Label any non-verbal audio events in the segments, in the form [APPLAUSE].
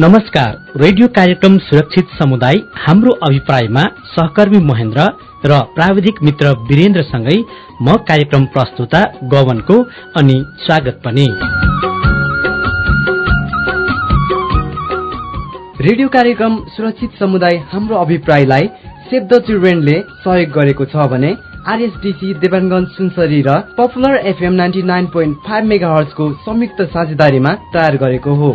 नमस्कार रेडियो कार्यक्रम सुरक्षित समुदाय हाम्रो अभिप्रायमा सहकर्मी महेन्द्र र प्राविधिक मित्र वीरेन्द्रसँगै म कार्यक्रम प्रस्तुता गवनको अनि स्वागत पनि। रेडियो कार्यक्रम सुरक्षित समुदाय हाम्रो अभिप्रायलाई सेभ द चिल्ड्रेनले सहयोग गरेको छ भने आरएसडिसी देवानगञ्ज सुनसरी र popular FM ninety nine point five mega हर्सको संयुक्त साझेदारीमा तयार गरेको हो।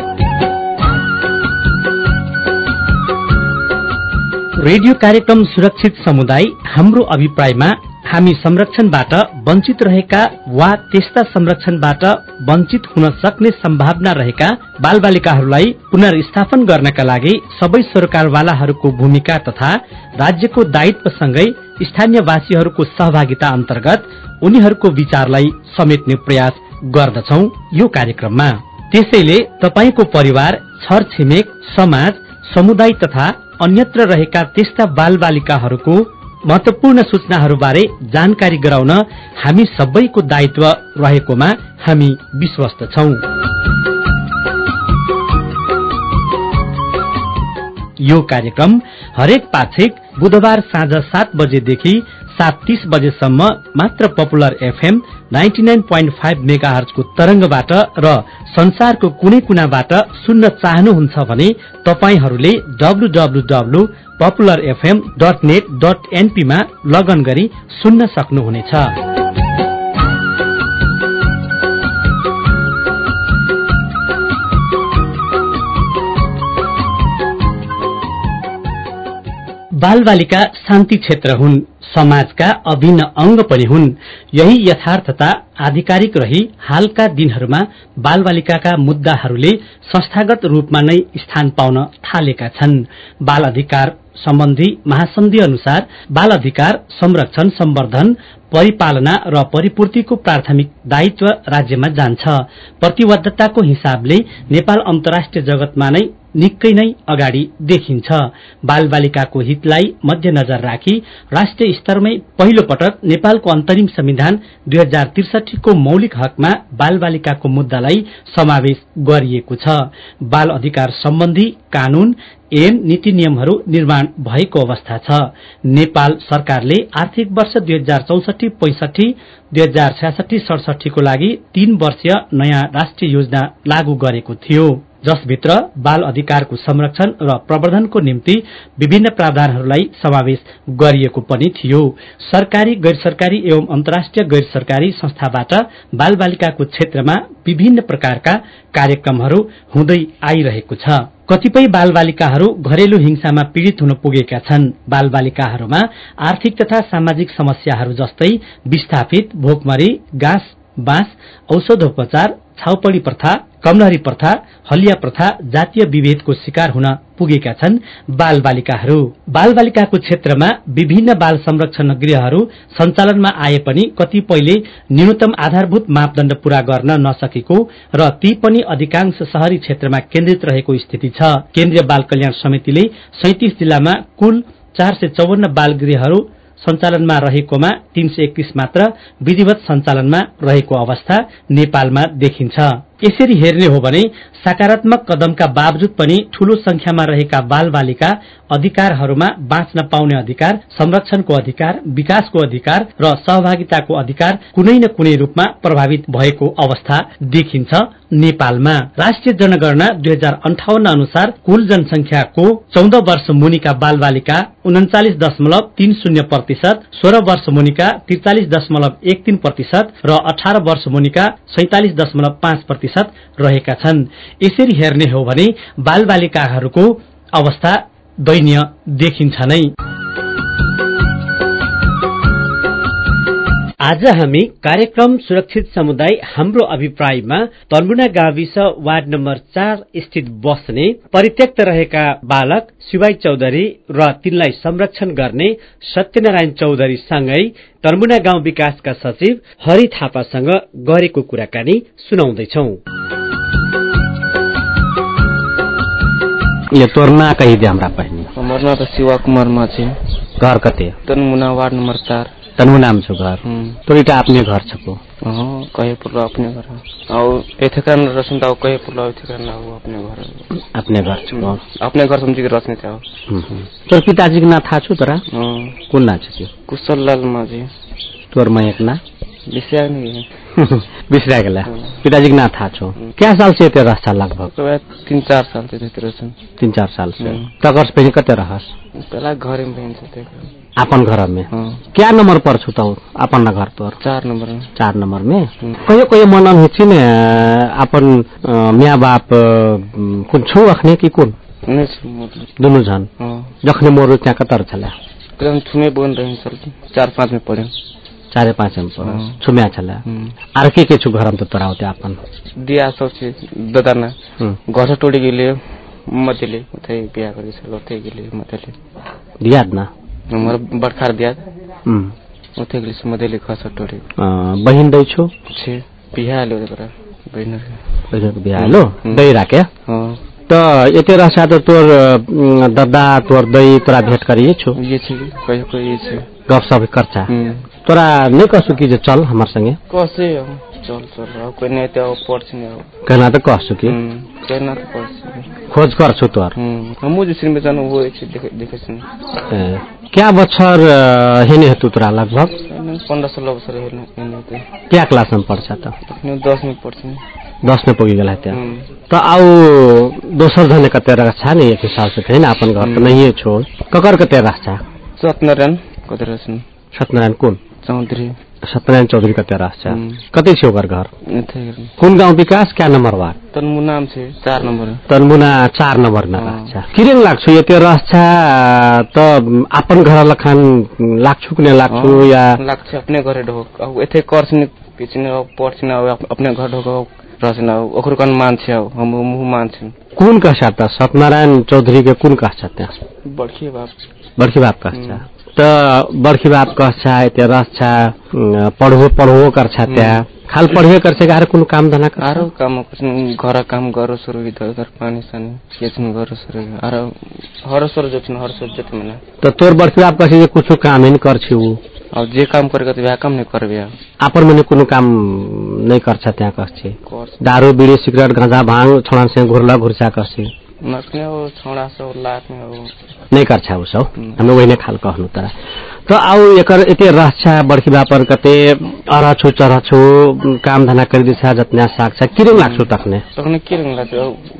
रेडियो कार्यक्रम सुरक्षित समुदाय हाम्रो अभिप्रायमा हामी संरक्षणबाट वञ्चित रहेका वा त्यस्ता संरक्षणबाट वञ्चित हुन सक्ने सम्भावना रहेका बालबालिकाहरूलाई पुनर्स्थापन गर्नका लागि सबै सरकारवालाहरूको भूमिका तथा राज्यको दायित्वसँगै स्थानीयवासीहरूको सहभागिता अन्तर्गत उनीहरूको विचारलाई समेट्ने प्रयास गर्दछौ यो कार्यक्रममा। त्यसैले तपाईँको परिवार छर छिमेक समाज समुदाय तथा अन्यत्र रहेका त्यस्ता बाल बालिकाहरूको महत्वपूर्ण सूचनाहरूबारे जानकारी गराउन हामी सबैको दायित्व रहेकोमा हामी विश्वस्त छौ। यो कार्यक्रम हरेक पाक्षिक बुधबार साँझ सात बजेदेखि सात तीस बजेसम्म मात्र popular FM ninety nine point five mega हर्चको र संसारको कुनै कुनाबाट सुन्न चाहनुहुन्छ भने तपाईँहरूले W W W popular FM dot net dot एनपीमा लगन गरी सुन्न सक्नुहुनेछ। बालबालिका शान्ति क्षेत्र हुन् समाजका अभिन्न अंग पनि हुन्। यही यथार्थता आधिकारिक रही हालका दिनहरूमा बालबालिकाका मुद्दाहरूले संस्थागत रूपमा नै स्थान पाउन थालेका छन्। बाल अधिकार सम्बन्धी महासन्धि अनुसार बाल अधिकार संरक्षण सम्वर्धन परिपालना र परिपूर्तिको प्राथमिक दायित्व राज्यमा जान्छ। प्रतिबद्धताको हिसाबले नेपाल अन्तर्राष्ट्रिय जगतमा नै निकै नै अगाडि देखिन्छ। बाल बालिकाको हितलाई मध्यनजर राखी राष्ट्रिय स्तरमै पहिलो पटक नेपालको अन्तरिम संविधान दुई हजार त्रिसठीको मौलिक हकमा बाल बालिकाको मुद्दालाई समावेश गरिएको छ। बाल अधिकार सम्बन्धी कानून एवं नीति नियमहरू निर्माण भएको अवस्था छ। नेपाल सरकारले आर्थिक वर्ष दुई हजार चौसठी पैंसठी दुई हजार छ्यासठी सडसठीको लागि तीन वर्षीय नयाँ राष्ट्रिय योजना लागू गरेको थियो। जसभित्र बाल अधिकारको संरक्षण र प्रवर्धनको निम्ति विभिन्न प्रावधानहरूलाई समावेश गरिएको पनि थियो। सरकारी गैर सरकारी एवं अन्तर्राष्ट्रिय गैर सरकारी संस्थाबाट बाल बालिकाको क्षेत्रमा विभिन्न प्रकारका कार्यक्रमहरू हुँदै आइरहेको छ। कतिपय बाल बालिकाहरू घरेलु हिंसामा पीड़ित हुन पुगेका छन्। बाल बालिकाहरूमा आर्थिक तथा सामाजिक समस्याहरू जस्तै विस्थापित भोकमरी गाँस बाँस औषधोपचार छाउपडी प्रथा कमलहरी प्रथा हलिया प्रथा जातीय विभेदको शिकार हुन पुगेका छन् बाल बालिकाको क्षेत्रमा विभिन्न बाल संरक्षण गृहहरू सञ्चालनमा आए पनि कतिपयले न्यूनतम आधारभूत मापदण्ड पूरा गर्न नसकेको र ती पनि अधिकांश शहरी क्षेत्रमा केन्द्रित रहेको स्थिति छ। केन्द्रीय बाल कल्याण समितिले सैतिस जिल्लामा कुल चार सय चौवन्न बाल गृहहरू सञ्चालनमा रहेकोमा तीन सय एकतीस मात्र विधिवत सञ्चालनमा रहेको अवस्था नेपालमा देखिन्छ। यसरी हेर्ने हो भने सकारात्मक कदमका बावजुद पनि ठूलो संख्यामा रहेका बाल बालिका अधिकारहरूमा बाँच्न पाउने अधिकार संरक्षणको अधिकार विकासको अधिकार र सहभागिताको अधिकार कुनै न कुनै रूपमा प्रभावित भएको अवस्था देखिन्छ नेपालमा। राष्ट्रिय जनगणना दुई हजार अन्ठाउन्न अनुसार कुल जनसंख्याको चौध वर्ष मुनिका बाल बालिका उन्चालिस दशमलव तीन शून्य प्रतिशत सोह्र वर्ष मुनिका त्रिचालिस दशमलव एक तीन प्रतिशत र अठार वर्ष मुनिका सैतालिस दशमलव पाँच प्रतिशत रहेका छन्। यसरी हेर्ने हो भने बाल बालिकाहरूको अवस्था दैन्य देखिन्छ नै। आज हामी कार्यक्रम सुरक्षित समुदाय हाम्रो अभिप्रायमा तर्मुना गाविस वार्ड नम्बर चार स्थित बस्ने परित्यक्त रहेका बालक शिवाई चौधरी र तिनलाई संरक्षण गर्ने सत्यनारायण चौधरी सँगै तर्मुना गाउँ विकासका सचिव हरि थापासँग गरेको कुराकानी सुनाउँदैछौ। ये तोर ना कही दे हमरा पहले हमार नाम तो शिवा कुमार माझी घर कते तनमुना वार्ड नंबर चार। तनु नाम छो घर। हम्म। तो इटा अपने घर छको हाँ कहे पुरला अपने घर। है। और एथे कारण रसन ताऊ कहे पुरला एथे कारण आओ अपने घर। है। अपने घर छको अपने घर समझी के रसने चाहो हम्म, हम्म। तोर पिताजी के ना था छु तोरा? कौन ना छ कुशल लाल माझी। तोर मैं एक ना? नहीं [LAUGHS] बिसरा गेला पिताजी के ना था छो क्या साल से ते रहता लगभग? तीन चार साल से तीन चार साल से। तकर पहले कते रहस? पहला घर में बहन से थे अपन घर में हाँ। क्या नंबर पर छु तो? अपन घर तोर चार नंबर में चार नंबर में हम्म। कहियो कहियो मनन होइ छै ने अपन मिया बाप कुन छु अखने कि कुन? दुनु जन। हाँ। जखने मोर त्यहाँ कतर छले? एकदम छुमे बन रहे सर चार पाँच में पढ़े चारे पाँच में पर हम्म। छुम्या छले। आर के के छु घरम त तोरा होते अपन? दिया सब छे दादाना। घर से टोड़ी गेले मतेले उठे मतेले दियाद ना हमर बड़खार दिया। उठे गेले से मतेले घर से टोड़ी अ, बहिन दै छु? छे। बिहा ले ओकरा बहिन बहिनक बिहा हेलो हम्म। दै राखे? हाँ। त एते रहसा त तोर दादा तोर दै तोरा भेट करिए छु? ये छे कहियो कहियो छे। गप सप करछा हम्म। तोरा नहीं कसु कि जे चल हमर संगे कसे हो चल चल अब कोई नहीं तो पढ़ नहीं कहना त कहसु कि? कहना तो पढ़ खोज करछु तोर। हमू जिसिन में जानो वो छे देखे देखे छे क्या बच्छर हेने हेतु तोरा लगभग? पंद्रह सोलह वर्ष हेर्नु हेर्नु त क्या क्लास में पढ़छ त? आफ्नो दस में पढ्छु दस में पुगी गेला त्यहाँ हम्म। त आउ दोसर जने कते नि एक हिसाब से अपन घर त नहीं छो ककर कते रक्षा सत्यनारायण कति रहेछन् सत्यनारायण कुन? चौधरी। सत्यनारायण चौधरी कते रक्षा हम्म। कतै छ ओकर घर? हेर्नु कुन गाउँ विकास? क्या नम्बर वार्ड? तन्मु नाम छे चार नम्बर तनमुना चार नम्बर में अँ। रक्षा किरेङ लाग्छु यते रक्षा त अपन घर लखान लाग्छु कि नहीं लाग्छु या? लाग्छ अपने घरे ढोक। अब यतै गर्छन् पिछिन अब अपने घर ढोक अब ओकरो कन मान्छे हम मुह मान्छन् कुन कसा त? सत्यनारायण चौधरी के कुन कसा त्यहाँ बड्खी बाप। बर्खी बाप कहछा त बर्खी बाप कहछा एते रहछा अं, पढो पढो करछा त्यहाँ खाल पढे करछे गाह्रो कुन काम धना कर आरो काम घर काम गरो सुरु इधर उधर पानी सानी केछन् गरो सुरु आरो हर सर जछन् हर सर जति मना त तोर बर्खी बाप कहछे जे कुछो काम नहीं करछे अब जे काम गरेको त बिहा काम नै करबे आपन मने कुनो काम नहीं करछा त्यहाँ गर्छ दारू बीड़ी सिगरेट गांजा भांग छोड़ा से घुरला घुरछा कहछे नक्ने अब छोडा सब लाग्ने अब नहीं करछा उ सब हम्म। हमें वही खाल कहनु तरा त आउ एकर एते रहछा बर्खी बापर कते अरछु चरछु काम धना गरिदिछा जतना साग किरिङ लाग्छु तखने तखने के रङ लाग्छ?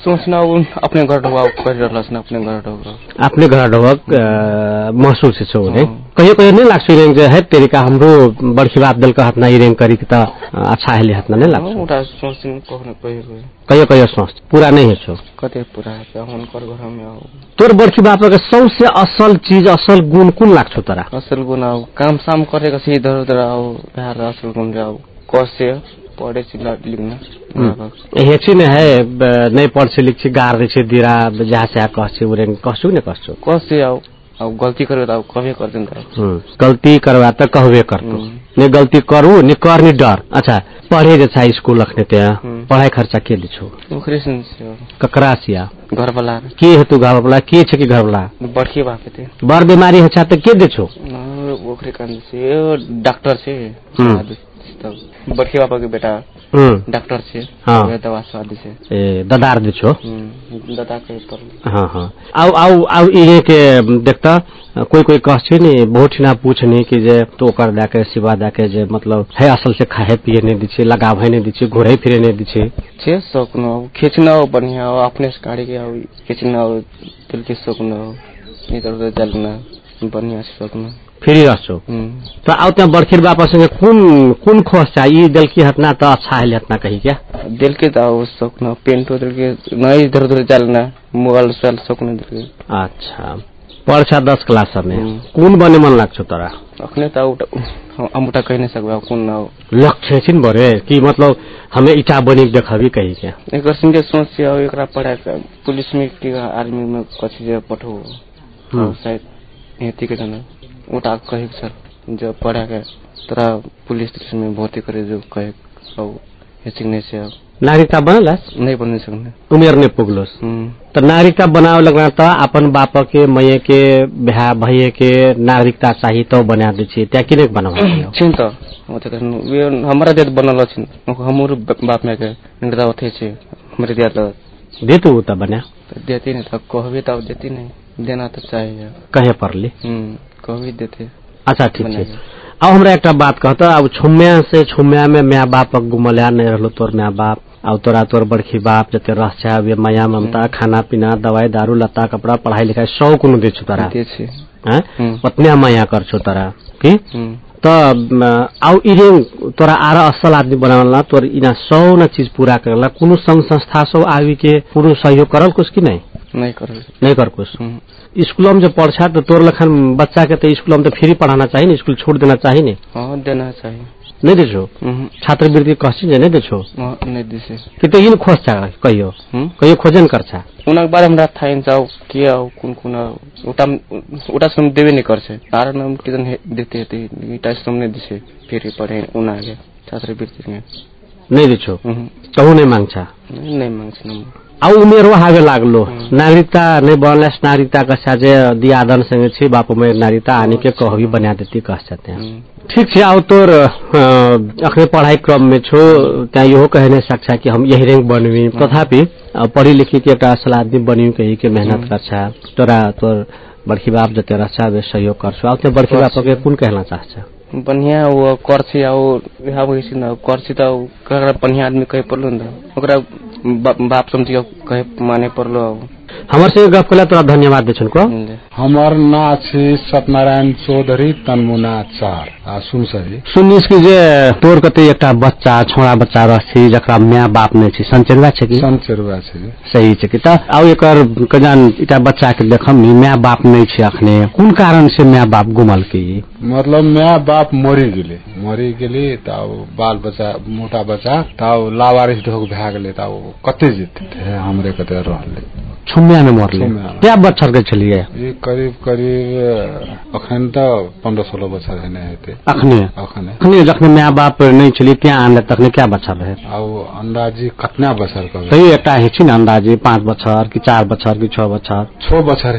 सोच्न अब अपने घर ढोका गरिरहलस् न अपने घर ढोका आफ्नै घर अ, महसुस छौ ने हम्म। कहियो कहियो नहीं लाग्छ इरेङ जे है तेरिका हाम्रो बर्खी बाप दल का हतना इरेङ करी त अच्छा हेले हतना नहीं लाग्छ। उठा सोच्नु कहिले कहिले कहियो कहियो। सोच पूरा नहीं है छौ कतै पुरा हुनकर घरमा तोर बर्खी बापका सबसे असल चीज असल गुण कुन लाग्छ तोरा? असल गुण अब काम साम गरेको छ इधर उधर अब बिहार असल गुण अब कस्य पढे हेछि ने है नहीं पढ़छे लिखछे दै छै दिरा जहाँ से कहछे उरेङ कहछु ने कहछु कस्य अब अब गल्ती गरेको त कभे गर्दैन त। गल्ती करवा त कहबे करतो। हम्म। ने गल्ती करू ने कर नि डर। अच्छा पढ़े जे छ स्कूल रखने हम्म। पढ़ाई खर्चा के लिछौ उखरे सुन्छ ककरा सिया घरवाला के हेतु घरवाला? के छ कि घरवाला? बर्खी भएको थियो बर बीमारी है त के देछौ ओखरे कान छ यो डाक्टर छ। हम्म। बर्खी बापाको बेटा। डाक्टर छ हाँ। दवा स्वादी छ ए ददार देछौ हम्म, दादाकै पर हाँ हाँ आउ आउ आउ इहे के देखता कोई कोई कह छै नि बहुत पूछनी कि जे तो कर दे के सिवा दे के जे मतलब है असल से खाए पिए नहीं दी छै लगावे नहीं दी छै घुरे फिरे नहीं दी छै छ सक्नु अब खिच्न हो बढ़िया खिच्न हो इधर उधर बढ़िया फिरी रहछौ। त आउ त्यहाँ बर्खिर बापा संगे कुन कुन खोज छ? यी दलकी हतना त अच्छा है हतना कही क्या? दिलकै त अब सक्नु पेन्ट दिलकै न इधर उधर जाल्न मोबाइल सोबाइल सक्नु अच्छा। पढ्छ दस क्लास में। कुन बने मन लाग्छ तोरा? अखने त उठा कहि सकबे अब कुन लक्ष्य छिन बरे कि मतलब हमें इटा बनी देखबी कही क्या? एकर संगे सोच एकरा पढ़ाई पुलिस में कि आर्मी में कछि जे पठो। यति के जाना उठा कहे सर। जो पढ़ा के तोरा पुलिस स्टेशन में भर्ती करे जो कहे अब हेसिंग नहीं से अब। नागरिकता बनलस? नहीं बन सकने उमेर नहीं पुगलोस। तो नागरिकता बनावे लगना तो अपन बाप के मैये के भ्या भैये के नागरिकता चाहिए तो बना दै छियै। त्या किने बनावा छिन त हमारा देत बनल छिन हमर बाप में के निकदा होते छे हमरे दिया तो दे तू बना? देती नहीं तो कहबे तो देती नहीं। देना तो चाहिए कहे पड़ली। देते अच्छा ठीक छै। अब हमरा एकटा बात कहता। अब छुम्या से छुम्या में माय बाप गुमल्या नहीं रहलो तोर माय बाप। अब तोरा तोर बड़खी बाप जते रह ये माया ममता खाना पीना दवाई दारू लत्ता कपड़ा पढ़ाई लिखाई सब कुनो दे छु तोरा। ओतने माया कर छु तोरा। की? त आउ इरे तोरा आर असल आदमी बनावला तोर इना सौ न चीज पूरा करला कुनु संघ संस्था सब आवी के पूरो सहयोग करल कुछ की नहीं नहीं कर नहीं कर कुछ। स्कूल में जब पढ़छा तो तोर लखन बच्चा के तो स्कूल में तो फ्री पढ़ाना चाहिए ना स्कूल छोड़ देना चाहिए नहीं हाँ देना चाहिए नहीं दे छो छात्रवृत्ति कहसी जे नहीं दे छो नहीं कि तो इन खोज छा कहियो कहियो खोजन कर छा उनक बारे हमरा थाहा जाओ के हो कुन कुन उटा उटा सम देवे नहीं कर छे तार नाम किदन देते हेते इटा सम नहीं दिसे फिर पढ़े उना आगे छात्रवृत्ति में नहीं दे छो हम्म, कहू नहीं मांगछा नहीं मांगछ उमेरो हावे लागलो। नागरिकता नहीं बनलस नागरिकता जे दियादन संगे छी बापू में नागरिकता आनी के कहबी बना देती कह सकते हैं हम्म, ठीक छै आउ तोर अखने पढ़ाई क्रम में छो त्यहाँ इहो कहे नहीं सक्छा कि हम यही रैंक बनवी तथापि पढ़ी लिखी के एउटा असल आदमी बनियो कही के मेहनत करछा तोरा तोर बड़की बाप जते रहछा वे सहयोग करछो आउ ते बड़की बाप के कुन कहना चाहछा? बढ़िया वो करछी आ वो यहाँ वैसे न त ककरा बढ़िया आदमी कहे पड़लो न ओकरा बाप समझी कहे माने पड़लो अब। हमर से गप कला तोरा धन्यवाद देछन को? हमर छी सत्यनारायण चौधरी तनमुना चार आ सुनसरी सुनिस कि जे तोर कते एकटा बच्चा छोरा बच्चा रहछि जकरा माय बाप नै छै संचेरवा छै कि? सनचेरुआ छै सही छै कि। त आउ एकर कजान इटा बच्चा के देखम नि माय बाप नै छै अखने। कुन कारण से माय बाप गुमल के? मतलब माय बाप मरि गेलै। मरि गेली तब बाल बच्चा मोटा बच्चा तब लावारिस ढोक भए गेलै तब कते जेतै? हमरे कते रहलै। छुम्या में मरले। छुम्या में। क्या बच्चर के छलिए? ई करीब करीब अखन त सोह्र बच्चा हेने हेतै। अखने? अखने। अखने जखने माय बाप नहीं छली त्यहाँ आनले तखने क्या बच्चर रहे? अब अंदाजी कतना बछर कहबै तै एकटा हे छै न अंदाजे पाँच बच्चर कि चार बच्चर कि बच्चर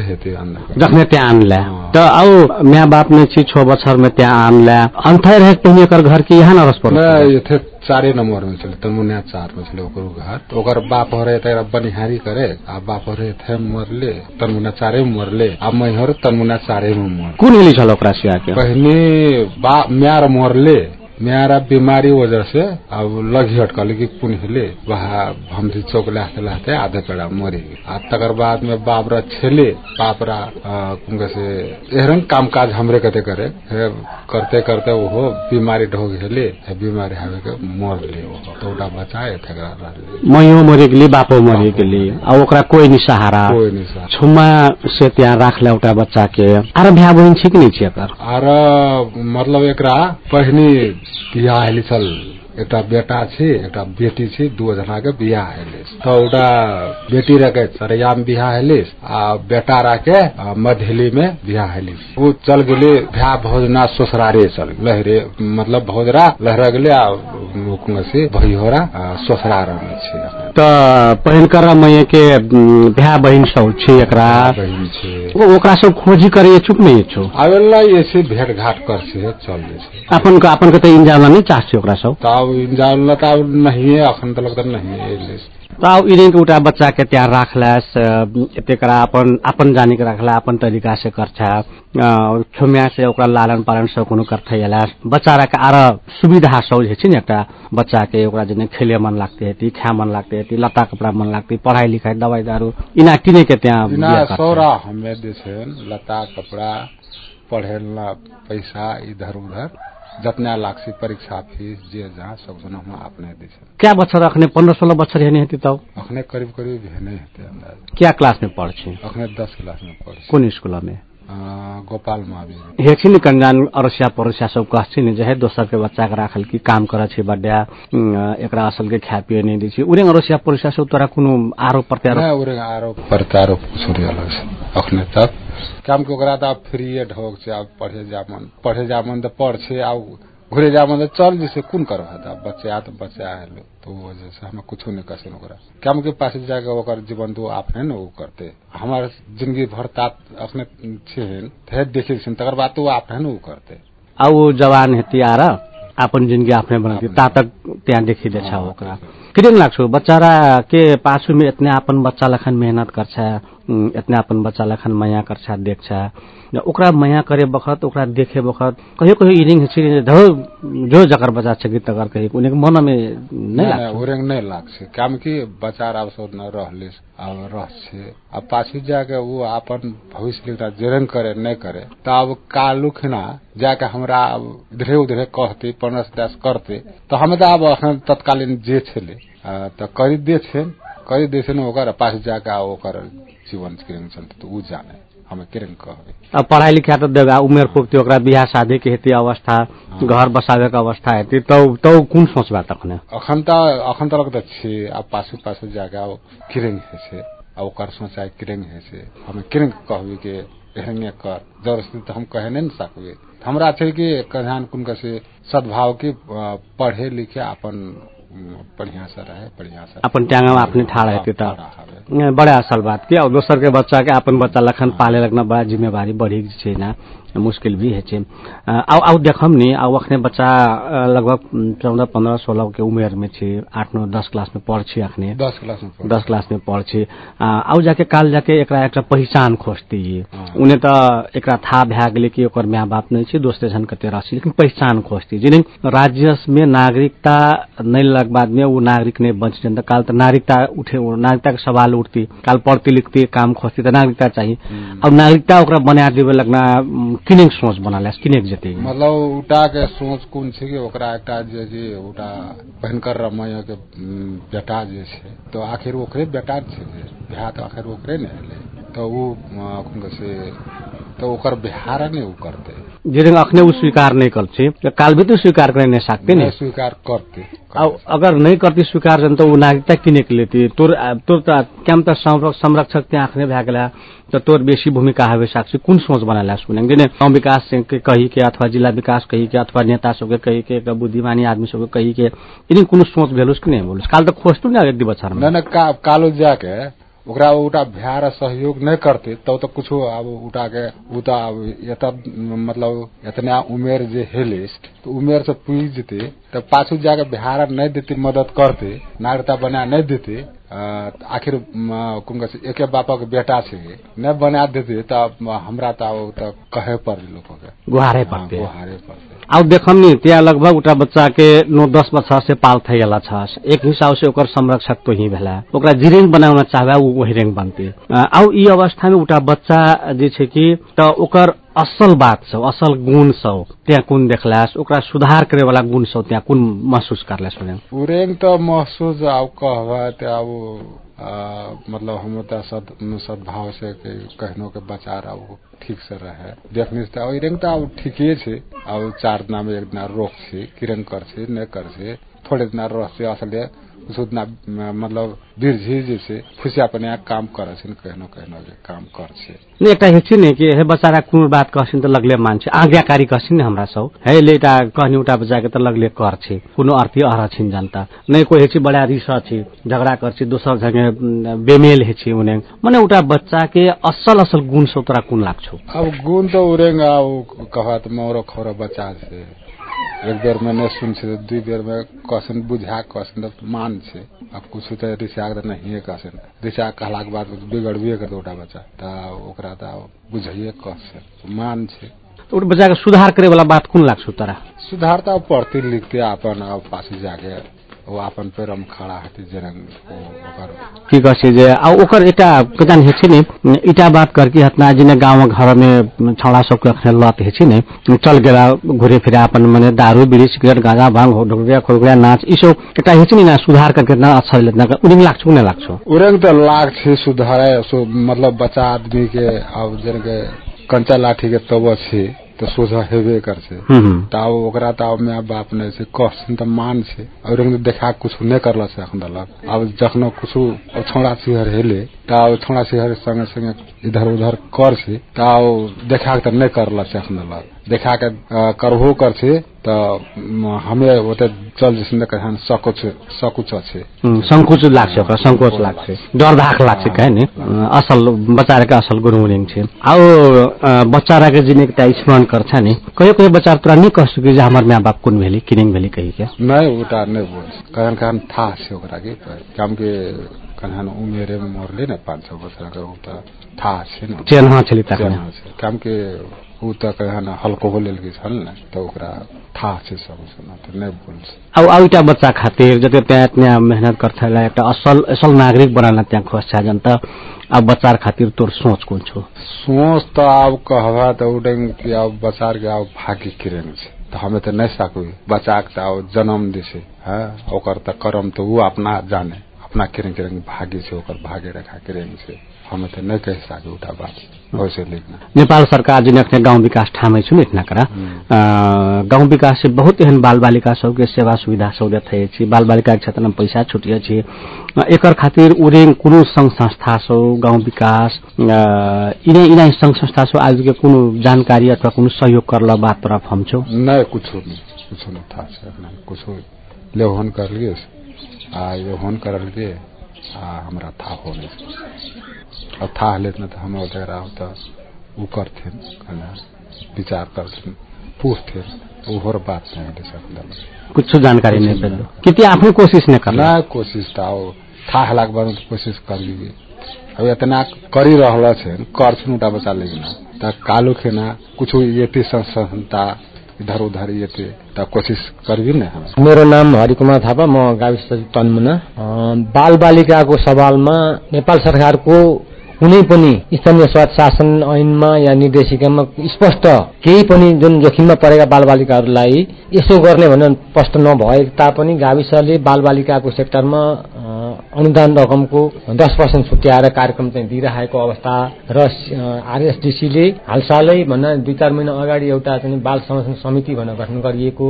जखने आनले। हाँ। त आउ माय बाप नहीं छी छ बच्चर में त्यहाँ आनले। अंथै रहे पहिने एकर घर के यहाँ न रस पर चारे नंबर में छलै तमुनिया चार में छलै ओकर घर ओकर बाप हरे त बनिहारी करे आ बाप हरे थे मरले तनमुना चारे में मरले आ मैहर तनमुना चारे में मर कुन हेली छल ओकरा सिया के पहिने बा म्यार मरले म्यारा बीमारी वजह से अब लगी अटकल कि कुन हेले वहाँ भमसी चौक लाते लाते आधे पेड़ा मरी। आ तकर बाद में बाबरा छेले बापरा कुन से एहरन काम काज हमरे कते करे? हे करते करते ओहो बीमारी ढोग हेले हे बीमारी हवे के मरले ओहो। तो उटा बचा थकरा रहले मैयो मरि गेली बापो मरि गेली आ ओकरा कोई नि सहारा। कोई नहीं साथ छुम्मा से त्यहाँ राखले एउटा बच्चा के आर भ्या बहिन छी कि नहीं छी एकर? आर मतलब एकरा पहिनी बियाह हेली छल एकटा बेटा छै एकटा बेटी छै दू जना के बियाह हेले तो उटा बेटी रखे सरैया में बियाह हेली आ बेटा राके आ मधेली में बियाह हेली वो चल गेले भ्या भोजना ससुरारे चल लहरे मतलब भोजरा लहरा गेले आ से भैहोरा आ ससुरार में छै। त पहिलकर मैया के भ्या बहिन सब छै एकरा। बहिन छै। ओकरा सब खोजी करे चुप नहीं छु आवेला ये से भेंट घाट कर छै चल जे छै अपन के अपन के त इंजाम नहीं ओकरा सब तब अब नहीं है अखन तक त नहीं है एले। त आब इरेन के उटा बच्चा के त्यहाँ राखलास तेकरा अपन अपन जाने के राखला अपन तरीका से करछा छोमिया से ओकरा लालन पालन सब कोनो करथे एला बच्चा रा के आर सुविधा सब जे छै ने एकटा बच्चा के ओकरा जेने खेले मन लागते हेती खाए मन लागते हेती लत्ता कपड़ा मन लागते पढ़ाई लिखाई दवाई दारू इना किने के त्यहाँ करछा। सौरा हमे जे छै लता कपड़ा पढ़े ला पैसा इधर उधर जतना लागसी परीक्षा फीस जे जहाँ जना हम अपने दै छै क्या बच्चा अखने पंद्रह सोलह बच्चा हेने हेती तब? अखने करीब करीब हेने हेतै अंदाज क्या क्लास में पढ़छी? अखने दस क्लास में पढ़ कोन स्कूल में गोपाल महावीर। हेछिन कन्जान अरसिया परोसिया सब कहछिन जे है दोसर के बच्चा के राखल की काम करे छै बड्या एकरा असल के खाए पिए नहीं दै छै। उरेंग अरसिया परोसिया सब तोरा कोनो आरोप प्रत्यारोप नहीं उरे आरोप प्रत्यारोप कुछ अलग अखने तक काम के ओकरा त फ्री ढोक छै अब पढ़े जा मन पढ़े जा मन त पढ़ छै आब घुरे जा मतलब चल जैसे कुन कर अब बच्चे आ तो बच्चे आए लो तो वो वजह से हमें कुछ नहीं कसे ओकरा। क्या के पास जाके ओकर जीवन तो आप है ना वो करते। हमारे जिंदगी भर तात अपने छिन थे देखे छिन तकर बाद तो वो आप है ना वो करते। आ ऊ जवान हेती आएर आफ्नो जिन्दगी आफ्नै बनाउँथ्यो ता तक त्यहाँ देखिँदैछ ओकरा। किन लाग्छ बच्चारा के पाछुमे एतने आपन बच्चा लखन मेहनत गर्छ एतने आपन बच्चा लखन माया गर्छ देख्छ ओकरा माया करे बखत ओकरा देखे बखत कहियो कहियो इरिङ छिरिङ धो जो जकर बच्चा छ तकर कहियो उनीको मनमे नै लाग्छ ओरेंग नहीं लागছে काम की बच्चा अब सब न रहले अब रहছে अब पाछू जाके वो अपन भविष्य लिखा जेरंग करे नहीं करे तो अब कालू खिना जाके हमरा अब इधरे उधरे कहते पनस दास करते तो हमें तो अब अखन तत्कालीन जे छले आ, तो करी दे छे करी दे छे न ओकर पास जाके आ ओकर जीवन किरण चलते तो ऊ जाने। हमें किरण कहबे। अब पढ़ाई लिखाइ त देगा उमेर पुग्थ्यो ओकरा बिहा शादी के हेती अवस्था घर बसावे के अवस्था हेती तौ तौ कुन सोच बा तखने? अखन त अखन तक त छे अब पासु पासु जाके अब किरेंग है से अब ओकर सोचाइ किरेंग है से। हमें किरेंग कहबे के एहंगे कर। जबरदस्ती तो हम कहे नहीं न सकबे। हमरा छै कि कहान कुन से सद्भाव के पढ़े लिखे अपन अपन ट्याङ्गामा आफ्नै ठाड त हवे। ए, बड़ा असल बात के अब दोसर के बच्चा के अपन बच्चा लखन पाले लगना बड़ा जिम्मेवारी बढ़ी छै ना। मुश्किल भी है छै। आउ आउ देखम नि आउ अखने बच्चा लगभग चौदह पंद्रह सोलह के उमेर में छै आठ नौ दस क्लास में पढ़ छी अखने। दस क्लास में। दस क्लास में पढ़ छी आउ जाके काल जाके एकरा एकटा पहिचान खोजती हाँ। उन्हें त एकरा था भए गेलै कि ओकर माय बाप नहीं छै दोसरे झन कते राशि लेकिन पहिचान खोजती। जिन राज्य में नागरिकता नहीं लग बाद में वो नागरिक नहीं बच त काल त नागरिकता उठे नागरिकता के सवाल उठती। काल पढ़ती लिखती काम खोजती त नागरिकता चाहिए अब नागरिकता ओकरा बना देवे लगना किनेक सोच बना किनेक जेते? मतलब उटा के सोच कोन छै कि ओकरा एकटा जे जे उटा भयंकर रमय के बेटा जे छै तो आखिर ओकरे बेटा छै बिहार तो आखिर ओकरे ने भेलै तो ऊ अ, कोन कहै छै ओकर बिहार ने ऊ करते। जिन अखने उ स्वीकार नहीं कर छी त काल भी तो स्वीकार करे नहीं सकते नहीं। स्वीकार करते अगर नहीं करती स्वीकार जन तो वो नागरिकता किने के लेती तोर तोर त क्याम त संर- संरक्षक त्यहाँ आखने भए गेला त तोर बेसी भूमिका हवे साक्षी कुन सोच बनाला सुने जिने गाउँ विकास के कही के अथवा जिल्ला विकास कही के अथवा नेता सबके कही के बुद्धिमानी आदमी सबके कही के यिनी कुन सोच भेलुस कि नहीं भेलुस काल त खोजतु नि एक दू बच्चा न न का, कालो जाके ओकरा उटा बिहार सहयोग नहीं करते। तब तो कुछ अब उठा के उ तो अब यत मतलब इतना उमेर जे हेलिस तो उमेर से पूछ जेते तब पाछू जाके बिहार नहीं देते मदद करते नागरिकता बना नहीं देते आखिर कुन कहै एके बापा के बेटा छै नहीं बना देते तब हमरा त अब त कहे पर लोग के गुहारै पड़ते। गुहारे पड़ते। अब देखम नि त्यहाँ लगभग उटा बच्चा के नौ दस वर्ष से पाल थैला छ एक हिसाब से ओकर संरक्षक तो ही भेला। ओकरा जिरेंग बनाउन चाहबा उ वही रेंग बनते आउ ई अवस्था में उटा बच्चा जे छै कि त ओकर असल बात सब असल गुण सब त्यहाँ कुन देखलास ओकरा सुधार करे वाला गुण सब त्यहाँ कुन महसूस करला सुने उरेंग तो महसूस अब कहबा त अब मतलब हम त सद सद्भाव से कहनो के बचा रहा ठीक से रहे। देखने से तो उरेंग तो अब ठीके छे। अब चार दिना में एक दिना रोक छे किरण कर छे छे थोड़े दिना रह छे असले म, मतलब दीर्घी जे छे अपने आप काम करे छे कहनो कहनो के काम कर छे। नि एकटा हेछि नि कि हे बच्चारा कुन बात कहसिन त लगले मान्छे। आज्ञाकारी कहसिन नि हमरा सब। हे ले ता कहनी उटा बच्चा के त लगले कर छे। कुनो अर्थी अर छिन जनता। नै कोई हेछि बड़ा रिस छी झगड़ा कर दोसर उम, बेमेल हेछि उने मने उटा बच्चा के असल असल गुण सब तोरा कुन लाग्छौ? अब गुण तो उरेंग अब कहा तो मोरो खोरो बचा छे एक बेर में नहीं सुन छे दुई बेर में कसन बुझा कसन मान छे। अब कुछ तो रिसा के नहीं कसन रिसा कहला के बाद बिगड़बे कर ओटा बच्चा। ता ओकरा ता बुझाइए कस छे मान छे। त उटा बच्चा के सुधार करे वाला बात कुन लाग्छौ तोरा सुधार तो अब पढ़ते लिखते अपन पास जाके वो अपन पैर में खड़ा हती जनक ओकर की छै जे आ ओकर एकटा कजान हेछि नि इटा बात करके हतना जिने गाँव घर में छौड़ा सबके अखने लत हेछि नि चल गेला घुरे फिरे अपन मने दारू बीड़ी सिगरेट गांजा भांग ढोकरिया खोकरिया नाच ई सब एकटा हेछि नि ना सुधार करके ना अच्छा लेतना उनिंग लाग्छौ नै लाग्छौ उरेंग तो लाग छे सुधारे सो मतलब बच्चा आदमी के अब जन के कंचा लाठी के तब छे। तो सोझा हेबे कर छे हम्म हम्म। ताव ओकरा ताव माय बाप नहीं छै कहसन त मान छै और देखा कुछ नहीं करल छै अखन तक। अब जखनो कुछ छौड़ा सिहर हेले ताव छौड़ा सिहर संगे संगे इधर उधर कर छै ताव देखा त नहीं करल छै अखन तक। देखा के करबो कर छे त हमे ओते चल जैसे कहन सकुच सकुच छे संकुच लाग्छ ओकरा संकोच लाग्छ। डर धाक लाग्छ कहे नि? असल बच्चा के असल गुरु हुने छे अ, बच्चा के जिने एकटा स्मरण करछ नि कहियो कहियो बच्चा तोरा नहीं कह सके जे हमर माँ बाप कुन भेली किनिंग भेली कही के नहीं उटा नहीं बोल कहन कहन था छे ओकरा के काम के कहन उमेरे में मरले न पाँच छ वर्ष के उ त था छे न। चेन्हा छली छे। काम के उ त कहन हल्को लेल के छल न त ओकरा था छे सब त नहीं बोल छे। अब अब एउटा बच्चा खातिर जति त्यहाँ त्यहाँ मेहनत गर्छ एउटा असल असल नागरिक बनाउन त्यहाँ खोज्छ जनता अब बच्चा खातिर तोर सोच कुन छ? सोच त अब कहबा त उडेंग कि अब बचार के अब भाग्य किरण छे। त हमे त नहीं सकू। बच्चा के त अब जन्म दिसे। है ओकर त कर्म त उ अपना जाने। अपना किरण किरण भाग्य छे ओकर भाग्य रेखा किरण छे। हमे त नहीं कह सकू उठा बात। नेपाल सरकार जिन अखने गाउँ विकास ठामै छु इतना गाउँ विकास से बहुत एहन बाल बालिका सबके सेवा सुविधा सब छी बाल बालिका के क्षेत्र में पैसा छुटिए छी एकर खातिर उरेङ कुनो संघ संस्था सो गाउँ विकास इने इना संघ संस्था सो आज के कुनो जानकारी अथवा कुनो सहयोग करला बात तरफ हम छौ? नहीं कुछ कुछ था छे। कुछ ले होन कर लिए आ ये होन कर लिए आ हमरा था हो नहीं छे। अब था लेत न त हम वगैरह हो त उ करथे विचार करथे पूछथे ओहर बात नहीं ले कुछ जानकारी नहीं पेलो किति आफ्नो कोशिश नहीं करला ना कोशिश त अब था हलाक बाद त कोशिश कर लीजिए अब इतना करी रहल छे कर छे उटा बचा लेकिन त कालो खेना कुछ ये संस्था इधर उधर ये त कोशिश करबी मेरो नाम हरिकुमार थापा म गाविस तन्मुना। बाल बालिकाको सवालमा नेपाल सरकारको कुनै पनि स्थानीय स्वायत्त शासन ऐनमा या निर्देशिकामा स्पष्ट केही पनि जुन जोखिममा परेका बाल बालिकाहरूलाई यसो गर्ने भनेर स्पष्ट नभए तापनि गाविसले बाल बालिकाको सेक्टरमा अनुदान रकमको दस पर्सेन्ट छुट्याएर कार्यक्रम चाहिँ दिइरहेको अवस्था र आरएसडिसीले हालसालै भन्दा दुई चार महिना अगाडि एउटा चाहिँ बाल संरक्षण समिति भनेर गठन गरिएको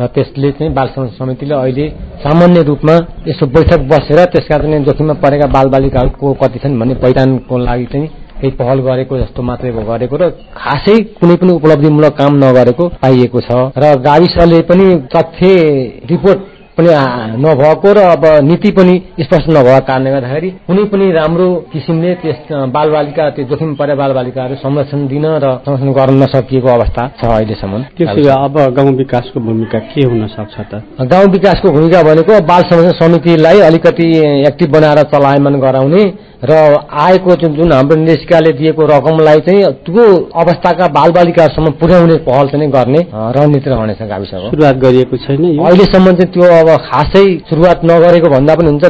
र त्यसले चाहिँ बाल संरक्षण समितिले अहिले सामान्य रूपमा यसो बैठक बसेर त्यसका चाहिँ जोखिममा परेका बाल बालिकाहरूको कति छन् भन्ने पहिचानको लागि चाहिँ केही पहल गरेको जस्तो मात्रै गरेको र खासै कुनै पनि उपलब्धिमूलक काम नगरेको पाइएको छ र गाविसले पनि तथ्य रिपोर्ट पनि नभएको र अब नीति पनि स्पष्ट नभएको कारणले गर्दाखेरि कुनै पनि राम्रो किसिमले त्यस बाल बालिका त्यो जोखिम परे बाल बालिकाहरू संरक्षण दिन र संरक्षण गर्न नसकिएको अवस्था छ अहिलेसम्म। त्यसो अब गाउँ विकासको भूमिका के हुन सक्छ त? गाउँ विकासको भूमिका भनेको बाल संरक्षण समितिलाई अलिकति एक्टिभ बनाएर चलायमान गराउने र आएको जुन जुन हाम्रो निर्देशिकाले दिएको रकमलाई चाहिँ त्यो अवस्थाका बाल बालिकाहरूसम्म पुर्याउने पहल चाहिँ गर्ने रणनीति रहनेछ गाविसको। सुरुवात गरिएको छैन अहिलेसम्म चाहिँ त्यो अब खासै सुरुवात नगरेको भन्दा पनि हुन्छ।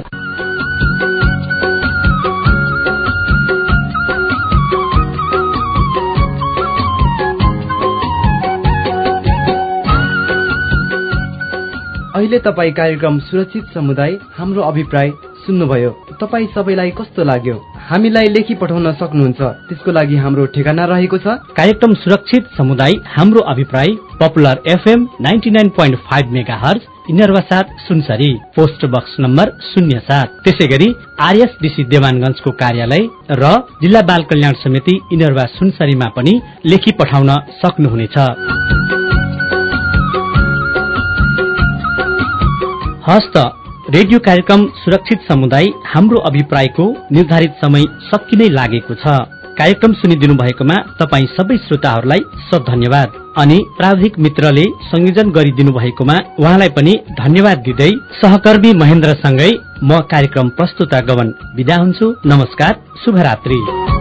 अहिले तपाईँ कार्यक्रम सुरक्षित समुदाय हाम्रो अभिप्राय सुन्नुभयो। तपाईँ सबैलाई कस्तो लाग्यो? हामीलाई लेखी पठाउन सक्नुहुन्छ। त्यसको लागि हाम्रो ठेगाना रहेको छ। कार्यक्रम सुरक्षित समुदाय हाम्रो अभिप्राय popular FM ninety nine point five mega hertz Inaruwa साथ सुनसरी पोस्ट बक्स नम्बर शून्य सात त्यसै गरी आरएसडीसी देवानगंजको कार्यालय र जिल्ला बाल कल्याण समिति इनरवा सुनसरीमा पनि लेखी पठाउन सक्नुहुनेछ। हस्त रेडियो कार्यक्रम सुरक्षित समुदाय हाम्रो अभिप्रायको निर्धारित समय सकिनै लागेको छ। कार्यक्रम सुनिदिनु भएकोमा तपाईँ सबै श्रोताहरूलाई सब धन्यवाद। अनि प्राविधिक मित्रले संयोजन गरिदिनु भएकोमा उहाँलाई पनि धन्यवाद दिँदै सहकर्मी महेन्द्रसँगै म कार्यक्रम प्रस्तुता गवन। विदा हुन्छु नमस्कार शुभरात्री।